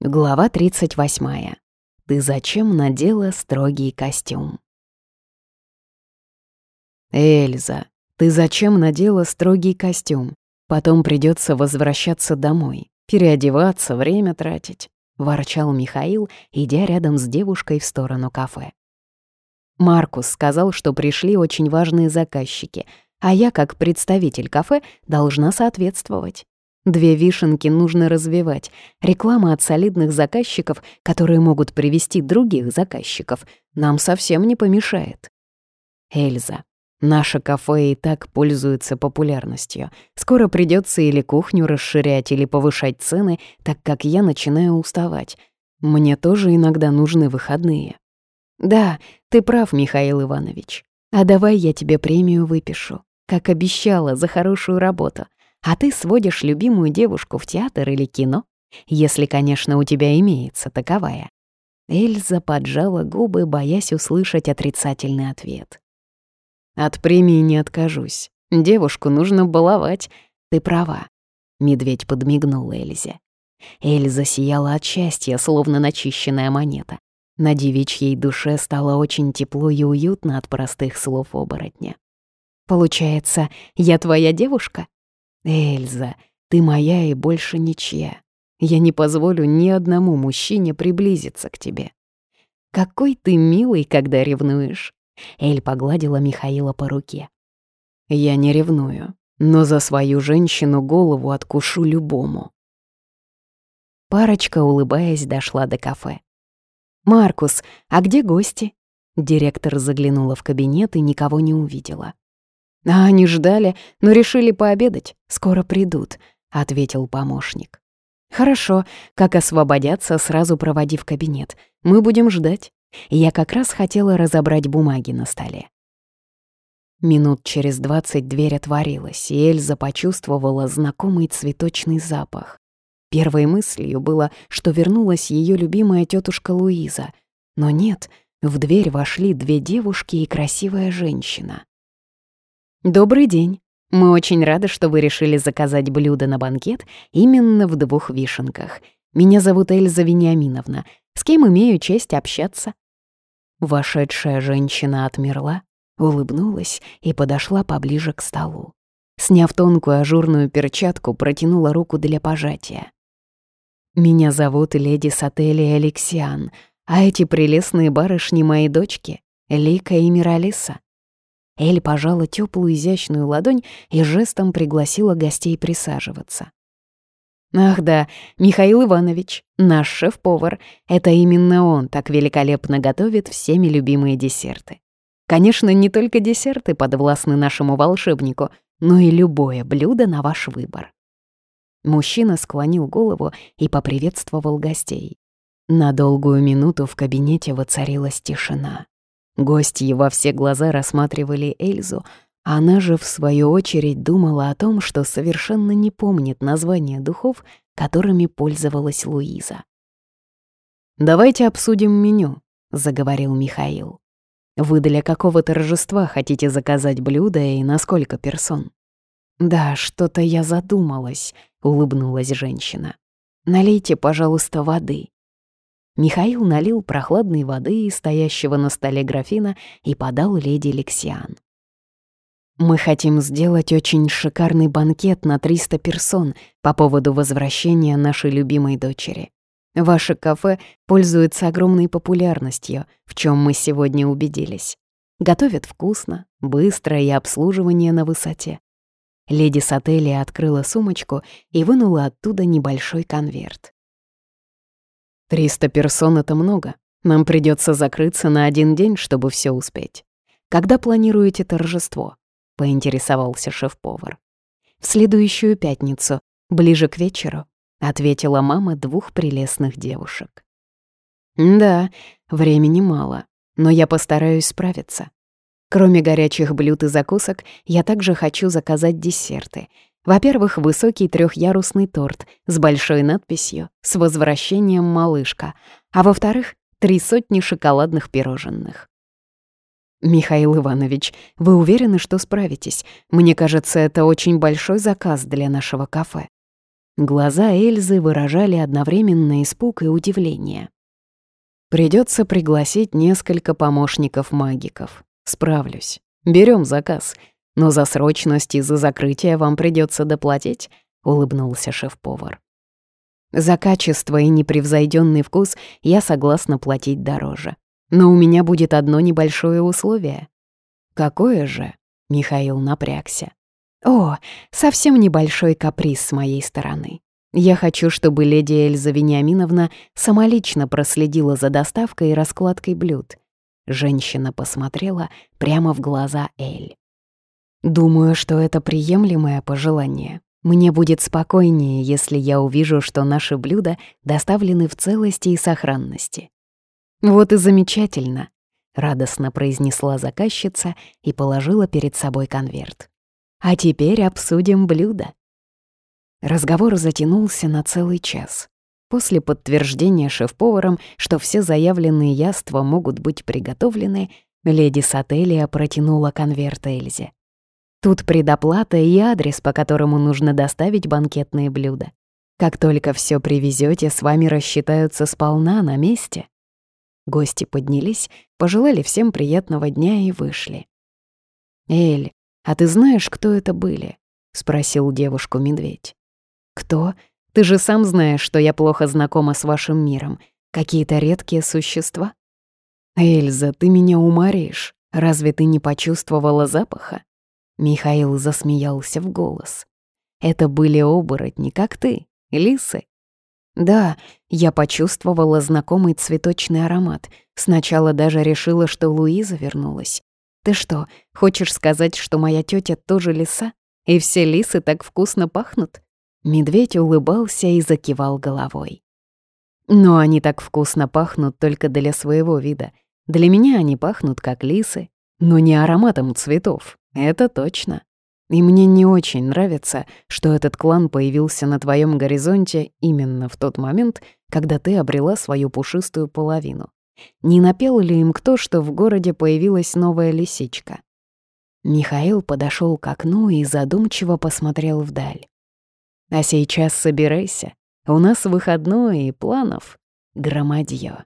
Глава 38. Ты зачем надела строгий костюм? Эльза, ты зачем надела строгий костюм? Потом придется возвращаться домой, переодеваться, время тратить, ворчал Михаил, идя рядом с девушкой в сторону кафе. Маркус сказал, что пришли очень важные заказчики, а я, как представитель кафе, должна соответствовать. Две вишенки нужно развивать. Реклама от солидных заказчиков, которые могут привести других заказчиков, нам совсем не помешает. Эльза, наше кафе и так пользуется популярностью. Скоро придется или кухню расширять, или повышать цены, так как я начинаю уставать. Мне тоже иногда нужны выходные. Да, ты прав, Михаил Иванович. А давай я тебе премию выпишу, как обещала, за хорошую работу — а ты сводишь любимую девушку в театр или кино, если, конечно, у тебя имеется таковая». Эльза поджала губы, боясь услышать отрицательный ответ. «От премии не откажусь. Девушку нужно баловать. Ты права». Медведь подмигнул Эльзе. Эльза сияла от счастья, словно начищенная монета. На девичьей душе стало очень тепло и уютно от простых слов оборотня. «Получается, я твоя девушка?» «Эльза, ты моя и больше ничья. Я не позволю ни одному мужчине приблизиться к тебе». «Какой ты милый, когда ревнуешь!» Эль погладила Михаила по руке. «Я не ревную, но за свою женщину голову откушу любому». Парочка, улыбаясь, дошла до кафе. «Маркус, а где гости?» Директор заглянула в кабинет и никого не увидела. «А они ждали, но решили пообедать. Скоро придут», — ответил помощник. «Хорошо, как освободятся, сразу проводи в кабинет. Мы будем ждать. Я как раз хотела разобрать бумаги на столе». Минут через двадцать дверь отворилась, и Эльза почувствовала знакомый цветочный запах. Первой мыслью было, что вернулась ее любимая тетушка Луиза. Но нет, в дверь вошли две девушки и красивая женщина. «Добрый день. Мы очень рады, что вы решили заказать блюдо на банкет именно в двух вишенках. Меня зовут Эльза Вениаминовна. С кем имею честь общаться?» Вошедшая женщина отмерла, улыбнулась и подошла поближе к столу. Сняв тонкую ажурную перчатку, протянула руку для пожатия. «Меня зовут леди Сатели Алексиан, а эти прелестные барышни мои дочки, Лика и Миралиса. Эль пожала теплую изящную ладонь и жестом пригласила гостей присаживаться. «Ах да, Михаил Иванович, наш шеф-повар. Это именно он так великолепно готовит всеми любимые десерты. Конечно, не только десерты подвластны нашему волшебнику, но и любое блюдо на ваш выбор». Мужчина склонил голову и поприветствовал гостей. На долгую минуту в кабинете воцарилась тишина. Гости во все глаза рассматривали Эльзу, а она же, в свою очередь, думала о том, что совершенно не помнит название духов, которыми пользовалась Луиза. «Давайте обсудим меню», — заговорил Михаил. «Вы для какого торжества хотите заказать блюдо и на сколько персон?» «Да, что-то я задумалась», — улыбнулась женщина. «Налейте, пожалуйста, воды». Михаил налил прохладной воды из стоящего на столе графина и подал леди Лексиан. «Мы хотим сделать очень шикарный банкет на 300 персон по поводу возвращения нашей любимой дочери. Ваше кафе пользуется огромной популярностью, в чем мы сегодня убедились. Готовят вкусно, быстро и обслуживание на высоте. Леди Сателли открыла сумочку и вынула оттуда небольшой конверт. «Триста персон — это много. Нам придется закрыться на один день, чтобы все успеть. Когда планируете торжество?» — поинтересовался шеф-повар. «В следующую пятницу, ближе к вечеру», — ответила мама двух прелестных девушек. «Да, времени мало, но я постараюсь справиться. Кроме горячих блюд и закусок, я также хочу заказать десерты — во-первых, высокий трехъярусный торт с большой надписью «С возвращением, малышка», а во-вторых, три сотни шоколадных пирожных. «Михаил Иванович, вы уверены, что справитесь? Мне кажется, это очень большой заказ для нашего кафе». Глаза Эльзы выражали одновременно испуг и удивление. Придется пригласить несколько помощников-магиков. Справлюсь. Берем заказ. Но за срочность и за закрытие вам придется доплатить, улыбнулся шеф-повар. За качество и непревзойденный вкус я согласна платить дороже. Но у меня будет одно небольшое условие. Какое же? Михаил напрягся. О, совсем небольшой каприз с моей стороны. Я хочу, чтобы леди Эльза Вениаминовна самолично проследила за доставкой и раскладкой блюд. Женщина посмотрела прямо в глаза Эль. Думаю, что это приемлемое пожелание. Мне будет спокойнее, если я увижу, что наши блюда доставлены в целости и сохранности. Вот и замечательно, радостно произнесла заказчица и положила перед собой конверт. А теперь обсудим блюда. Разговор затянулся на целый час. После подтверждения шеф-поваром, что все заявленные яства могут быть приготовлены, леди Сателия протянула конверт Эльзе. Тут предоплата и адрес, по которому нужно доставить банкетные блюда. Как только все привезете, с вами рассчитаются сполна на месте. Гости поднялись, пожелали всем приятного дня и вышли. «Эль, а ты знаешь, кто это были?» — спросил девушку медведь. «Кто? Ты же сам знаешь, что я плохо знакома с вашим миром. Какие-то редкие существа?» «Эльза, ты меня уморишь. Разве ты не почувствовала запаха?» Михаил засмеялся в голос. «Это были оборотни, как ты, лисы?» «Да, я почувствовала знакомый цветочный аромат. Сначала даже решила, что Луиза вернулась. Ты что, хочешь сказать, что моя тетя тоже лиса? И все лисы так вкусно пахнут?» Медведь улыбался и закивал головой. Но они так вкусно пахнут только для своего вида. Для меня они пахнут как лисы, но не ароматом цветов, это точно. И мне не очень нравится, что этот клан появился на твоем горизонте именно в тот момент, когда ты обрела свою пушистую половину. Не напел ли им кто, что в городе появилась новая лисичка? Михаил подошел к окну и задумчиво посмотрел вдаль. А сейчас собирайся. У нас выходной и планов громадье.